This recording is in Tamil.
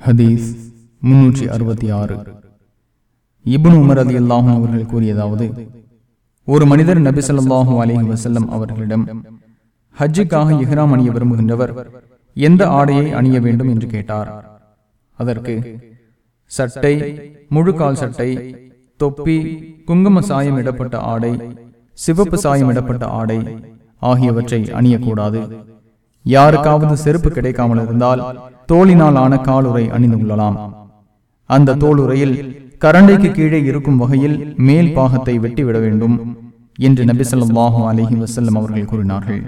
ஹதீஸ் முன்னூற்றி அறுபத்தி ஆறு. இபுன் உமர் அலி அல்லாஹும் அவர்கள் கூறியதாவது ஒரு மனிதர் நபிசல்லாஹு ஸல்லல்லாஹு வசல்லம் அவர்களிடம் ஹஜ்ஜுக்காக இஹ்ராம் அணிய விரும்புகின்றவர் எந்த ஆடையை அணிய வேண்டும் என்று கேட்டார். அதற்கு சட்டை முழுக்கால் சட்டை தொப்பி குங்கும சாயம் இடப்பட்ட ஆடை சிவப்பு சாயம் இடப்பட்ட ஆடை ஆகியவற்றை அணியக்கூடாது. யாருக்காவது செருப்பு கிடைக்காமல் இருந்தால் தோளினால் ஆன காலுறை அணிந்து கொள்ளலாம். அந்த தோளுரையில் கரண்டைக்கு கீழே இருக்கும் வகையில் மேல் பாகத்தை வெட்டிவிட வேண்டும் என்று நபி ஸல்லல்லாஹு அலைஹி வஸல்லம் அவர்கள் கூறினார்கள்.